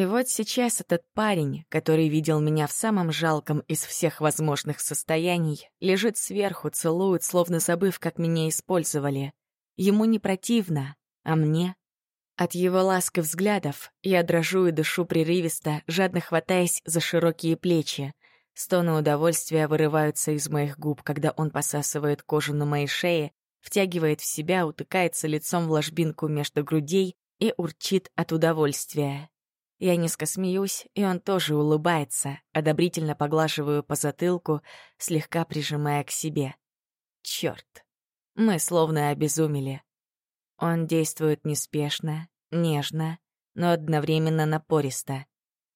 И вот сейчас этот парень, который видел меня в самом жалком из всех возможных состояний, лежит сверху, целует, словно забыв, как меня использовали. Ему не противно, а мне от его ласк и взглядов я дрожу и дышу прерывисто, жадно хватаясь за широкие плечи. Стоны удовольствия вырываются из моих губ, когда он посасывает кожу на моей шее, втягивает в себя, утыкается лицом в ложбинку между грудей и урчит от удовольствия. Я низко смеюсь, и он тоже улыбается, одобрительно поглаживаю по затылку, слегка прижимая к себе. Чёрт, мы словно обезумели. Он действует неспешно, нежно, но одновременно напористо.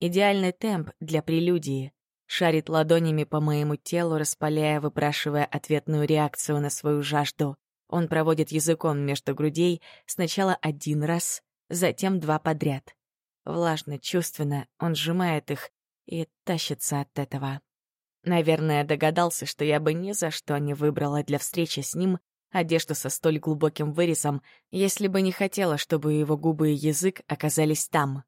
Идеальный темп для прелюдии. Шарит ладонями по моему телу, распаляя, выпрашивая ответную реакцию на свою жажду. Он проводит языком между грудей сначала один раз, затем два подряд. Влажно, чувственно он сжимает их и тащится от этого. Наверное, догадался, что я бы ни за что не выбрала для встречи с ним одежду со столь глубоким вырезом, если бы не хотела, чтобы его губы и язык оказались там.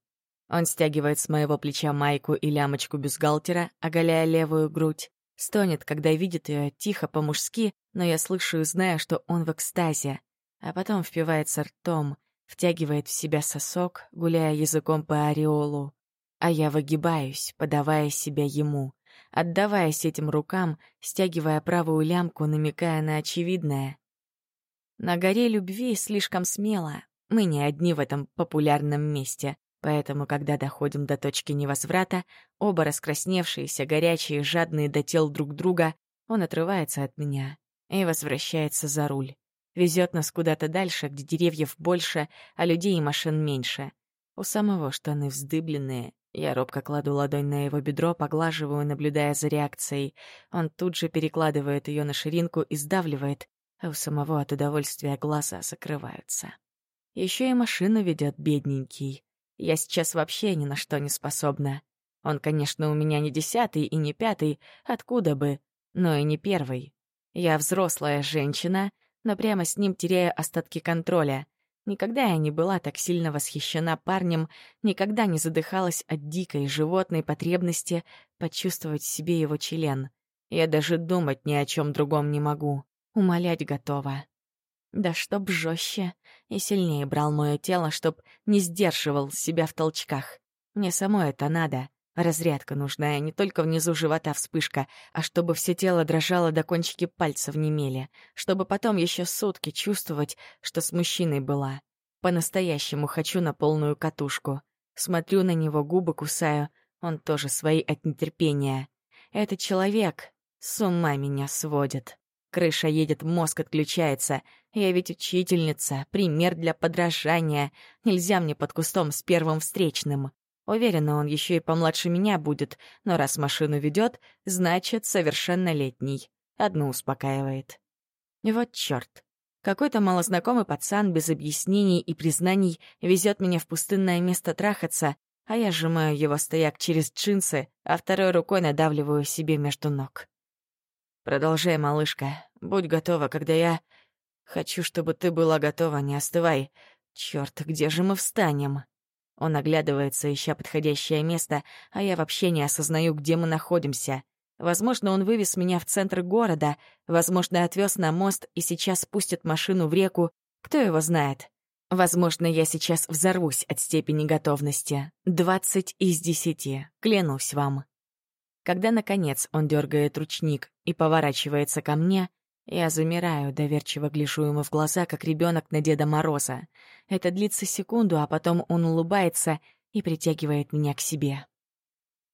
Он стягивает с моего плеча майку и лямочку бюстгальтера, оголяя левую грудь. Стонет, когда видит ее тихо, по-мужски, но я слышу и знаю, что он в экстазе. А потом впивается ртом, втягивает в себя сосок, гуляя языком по ореолу. А я выгибаюсь, подавая себя ему, отдаваясь этим рукам, стягивая правую лямку, намекая на очевидное. На горе любви слишком смело. Мы не одни в этом популярном месте. Поэтому, когда доходим до точки невозврата, оба раскрасневшиеся, горячие, жадные до тел друг друга, он отрывается от меня и возвращается за руль. Везет нас куда-то дальше, где деревьев больше, а людей и машин меньше. У самого штаны вздыбленные. Я робко кладу ладонь на его бедро, поглаживаю, наблюдая за реакцией. Он тут же перекладывает ее на ширинку и сдавливает, а у самого от удовольствия глаза закрываются. Еще и машину ведет бедненький. Я сейчас вообще ни на что не способна. Он, конечно, у меня не десятый и не пятый, откуда бы, но и не первый. Я взрослая женщина, но прямо с ним теряю остатки контроля. Никогда я не была так сильно восхищена парнем, никогда не задыхалась от дикой животной потребности почувствовать в себе его член. Я даже думать ни о чем другом не могу умолять готова. Да чтоб жестче и сильнее брал мое тело, чтоб не сдерживал себя в толчках. Мне самой это надо. Разрядка нужная, не только внизу живота вспышка, а чтобы все тело дрожало до кончики пальцев немели, чтобы потом еще сутки чувствовать, что с мужчиной была. По-настоящему хочу на полную катушку. Смотрю на него, губы кусаю, он тоже свои от нетерпения. Этот человек с ума меня сводит. Крыша едет, мозг отключается. Я ведь учительница, пример для подражания. Нельзя мне под кустом с первым встречным. Уверена, он еще и помладше меня будет, но раз машину ведет, значит, совершеннолетний. Одну успокаивает. Вот черт. Какой-то малознакомый пацан без объяснений и признаний везет меня в пустынное место трахаться, а я сжимаю его стояк через джинсы, а второй рукой надавливаю себе между ног. Продолжай, малышка. Будь готова, когда я... Хочу, чтобы ты была готова, не остывай. Чёрт, где же мы встанем? Он оглядывается, ища подходящее место, а я вообще не осознаю, где мы находимся. Возможно, он вывез меня в центр города, возможно, отвез на мост и сейчас спустит машину в реку. Кто его знает? Возможно, я сейчас взорвусь от степени готовности. Двадцать из десяти, клянусь вам. Когда, наконец, он дергает ручник и поворачивается ко мне, я замираю, доверчиво гляжу ему в глаза, как ребенок на Деда Мороза. Это длится секунду, а потом он улыбается и притягивает меня к себе.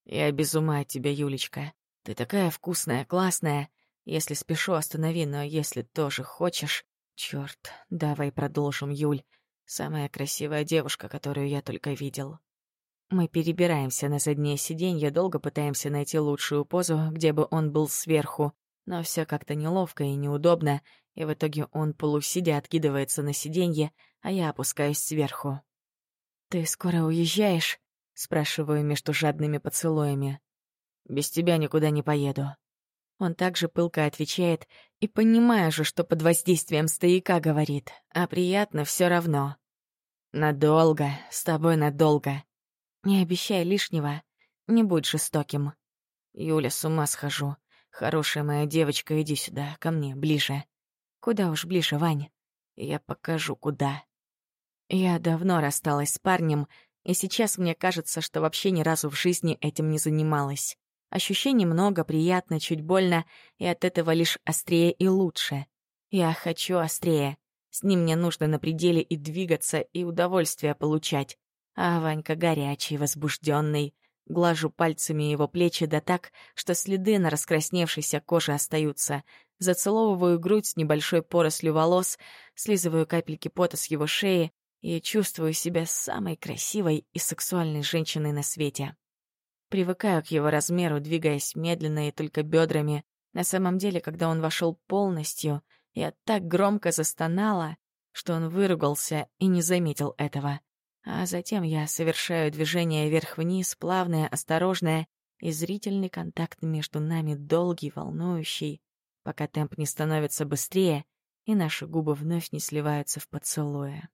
«Я без ума от тебя, Юлечка. Ты такая вкусная, классная. Если спешу, останови, но если тоже хочешь... Чёрт, давай продолжим, Юль. Самая красивая девушка, которую я только видел». Мы перебираемся на заднее сиденье, долго пытаемся найти лучшую позу, где бы он был сверху, но все как-то неловко и неудобно, и в итоге он полусидя откидывается на сиденье, а я опускаюсь сверху. «Ты скоро уезжаешь?» — спрашиваю между жадными поцелуями. «Без тебя никуда не поеду». Он также пылко отвечает, и понимаю же, что под воздействием стояка говорит, а приятно все равно. «Надолго, с тобой надолго. Не обещай лишнего, не будь жестоким. Юля, с ума схожу. Хорошая моя девочка, иди сюда, ко мне, ближе. Куда уж ближе, Вань? Я покажу, куда. Я давно рассталась с парнем, и сейчас мне кажется, что вообще ни разу в жизни этим не занималась. Ощущений много, приятно, чуть больно, и от этого лишь острее и лучше. Я хочу острее. С ним мне нужно на пределе и двигаться, и удовольствие получать. А Ванька горячий, возбужденный. Глажу пальцами его плечи да так, что следы на раскрасневшейся коже остаются. Зацеловываю грудь с небольшой порослью волос, слизываю капельки пота с его шеи и чувствую себя самой красивой и сексуальной женщиной на свете. Привыкаю к его размеру, двигаясь медленно и только бедрами. На самом деле, когда он вошел полностью, я так громко застонала, что он выругался и не заметил этого. А затем я совершаю движение вверх-вниз, плавное, осторожное, и зрительный контакт между нами долгий, волнующий, пока темп не становится быстрее, и наши губы вновь не сливаются в поцелуе.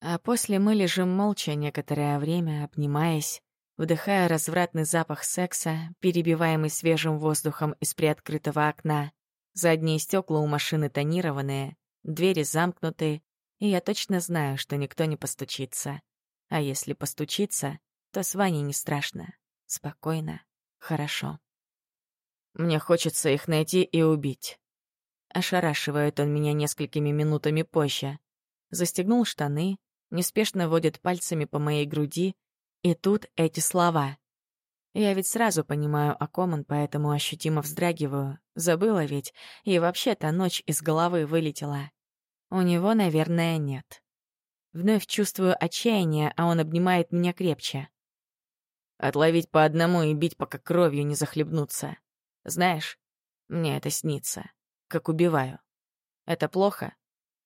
А после мы лежим молча некоторое время, обнимаясь, вдыхая развратный запах секса, перебиваемый свежим воздухом из приоткрытого окна. Задние стекла у машины тонированные, двери замкнуты, и я точно знаю, что никто не постучится. А если постучится, то с Ваней не страшно. Спокойно, хорошо. Мне хочется их найти и убить. Ошарашивает он меня несколькими минутами позже. Застегнул штаны, неспешно водит пальцами по моей груди, и тут эти слова. Я ведь сразу понимаю, о ком он, поэтому ощутимо вздрагиваю. Забыла ведь, и вообще-то ночь из головы вылетела. У него, наверное, нет. Вновь чувствую отчаяние, а он обнимает меня крепче. Отловить по одному и бить, пока кровью не захлебнуться. Знаешь, мне это снится. Как убиваю. Это плохо?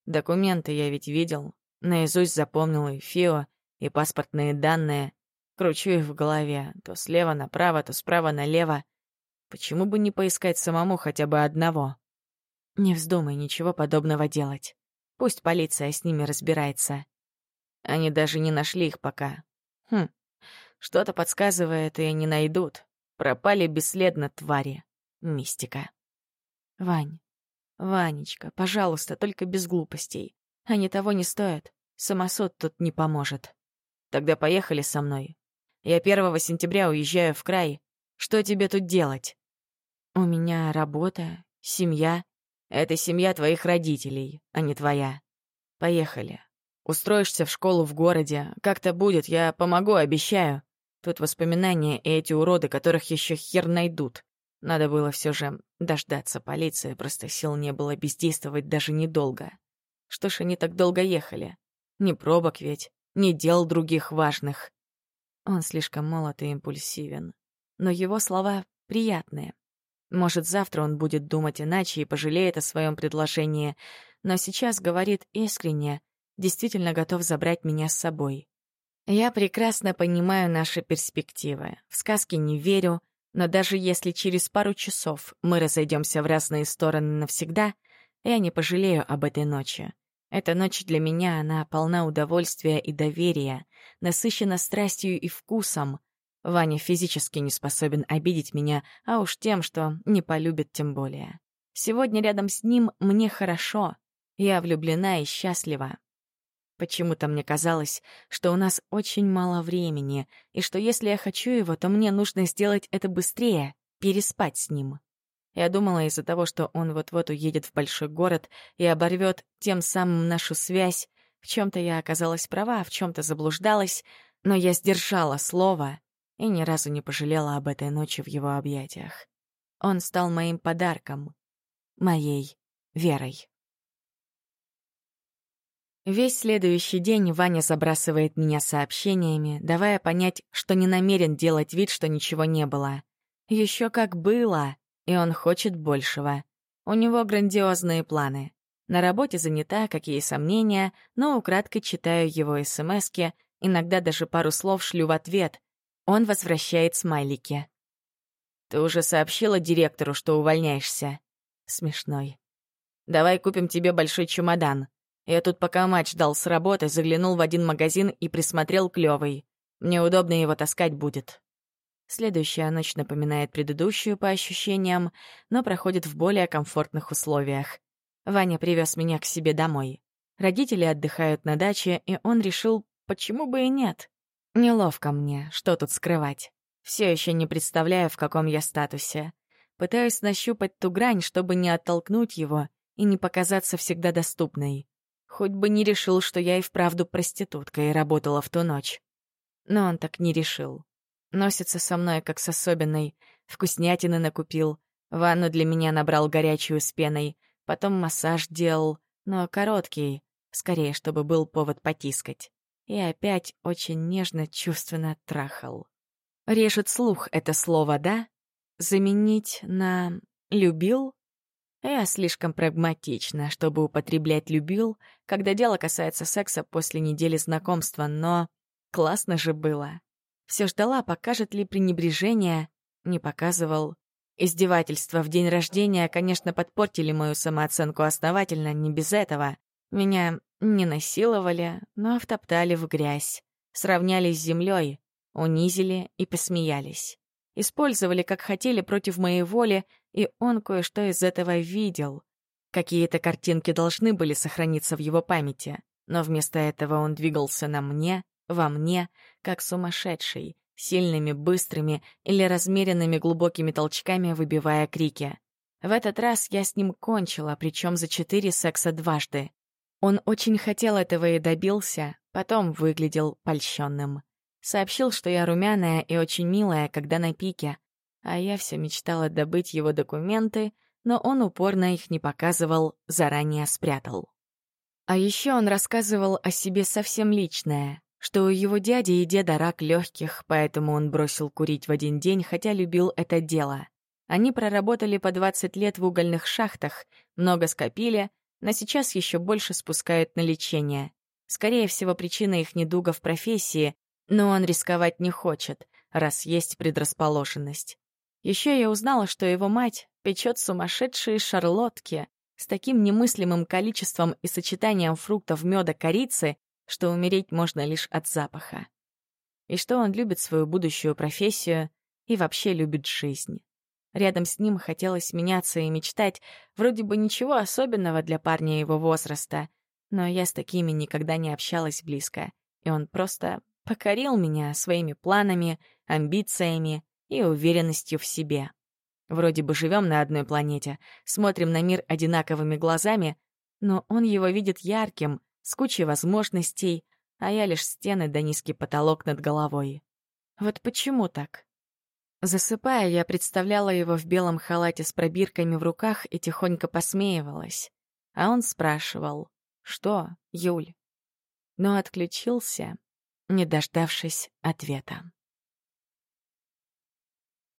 Документы я ведь видел. Наизусть запомнил и ФИО, и паспортные данные. Кручу их в голове. То слева направо, то справа налево. Почему бы не поискать самому хотя бы одного? Не вздумай ничего подобного делать. Пусть полиция с ними разбирается. Они даже не нашли их пока. Хм, что-то подсказывает, и не найдут. Пропали бесследно твари. Мистика. Вань, Ванечка, пожалуйста, только без глупостей. Они того не стоят. Самосуд тут не поможет. Тогда поехали со мной. Я 1 сентября уезжаю в край. Что тебе тут делать? У меня работа, семья. Это семья твоих родителей, а не твоя. Поехали. Устроишься в школу в городе. Как-то будет, я помогу, обещаю. Тут воспоминания и эти уроды, которых еще хер найдут. Надо было все же дождаться полиции, просто сил не было бездействовать даже недолго. Что ж они так долго ехали? Ни пробок ведь, ни дел других важных. Он слишком молод и импульсивен. Но его слова приятные. Может, завтра он будет думать иначе и пожалеет о своем предложении, но сейчас говорит искренне, действительно готов забрать меня с собой. Я прекрасно понимаю наши перспективы. В сказки не верю, но даже если через пару часов мы разойдемся в разные стороны навсегда, я не пожалею об этой ночи. Эта ночь для меня, она полна удовольствия и доверия, насыщена страстью и вкусом, Ваня физически не способен обидеть меня, а уж тем, что не полюбит тем более. Сегодня рядом с ним мне хорошо. Я влюблена и счастлива. Почему-то мне казалось, что у нас очень мало времени, и что если я хочу его, то мне нужно сделать это быстрее, переспать с ним. Я думала из-за того, что он вот-вот уедет в большой город и оборвет тем самым нашу связь. В чем-то я оказалась права, в чем-то заблуждалась, но я сдержала слово и ни разу не пожалела об этой ночи в его объятиях. Он стал моим подарком, моей верой. Весь следующий день Ваня забрасывает меня сообщениями, давая понять, что не намерен делать вид, что ничего не было. Еще как было, и он хочет большего. У него грандиозные планы. На работе занята, какие сомнения, но украдкой читаю его смски, иногда даже пару слов шлю в ответ, он возвращает смайлики. «Ты уже сообщила директору, что увольняешься?» Смешной. «Давай купим тебе большой чемодан. Я тут пока матч дал с работы, заглянул в один магазин и присмотрел клёвый. Мне удобно его таскать будет. Следующая ночь напоминает предыдущую по ощущениям, но проходит в более комфортных условиях. Ваня привез меня к себе домой. Родители отдыхают на даче, и он решил, почему бы и нет. Неловко мне, что тут скрывать. Все еще не представляю, в каком я статусе. Пытаюсь нащупать ту грань, чтобы не оттолкнуть его и не показаться всегда доступной. Хоть бы не решил, что я и вправду проститутка и работала в ту ночь. Но он так не решил. Носится со мной, как с особенной. Вкуснятины накупил. Ванну для меня набрал горячую с пеной. Потом массаж делал, но короткий. Скорее, чтобы был повод потискать. И опять очень нежно, чувственно трахал. Режет слух это слово, да? Заменить на «любил»? Я слишком прагматична, чтобы употреблять «любил», когда дело касается секса после недели знакомства, но классно же было. Все ждала, покажет ли пренебрежение. Не показывал. Издевательства в день рождения, конечно, подпортили мою самооценку основательно, не без этого. Меня не насиловали, но втоптали в грязь. Сравняли с землей, унизили и посмеялись. Использовали, как хотели, против моей воли, и он кое-что из этого видел. Какие-то картинки должны были сохраниться в его памяти, но вместо этого он двигался на мне, во мне, как сумасшедший, сильными, быстрыми или размеренными глубокими толчками выбивая крики. В этот раз я с ним кончила, причем за четыре секса дважды. Он очень хотел этого и добился, потом выглядел польщенным. Сообщил, что я румяная и очень милая, когда на пике, а я все мечтала добыть его документы, но он упорно их не показывал, заранее спрятал. А еще он рассказывал о себе совсем личное, что у его дяди и деда рак легких, поэтому он бросил курить в один день, хотя любил это дело. Они проработали по 20 лет в угольных шахтах, много скопили, но сейчас еще больше спускают на лечение. Скорее всего, причина их недуга в профессии, но он рисковать не хочет, раз есть предрасположенность. Еще я узнала, что его мать печет сумасшедшие шарлотки с таким немыслимым количеством и сочетанием фруктов, меда, корицы, что умереть можно лишь от запаха. И что он любит свою будущую профессию и вообще любит жизнь. Рядом с ним хотелось меняться и мечтать, вроде бы ничего особенного для парня его возраста, но я с такими никогда не общалась близко, и он просто покорил меня своими планами, амбициями и уверенностью в себе. Вроде бы живем на одной планете, смотрим на мир одинаковыми глазами, но он его видит ярким, с кучей возможностей, а я лишь стены да низкий потолок над головой. Вот почему так? Засыпая, я представляла его в белом халате с пробирками в руках и тихонько посмеивалась. А он спрашивал, что, Юль? Но отключился, не дождавшись ответа.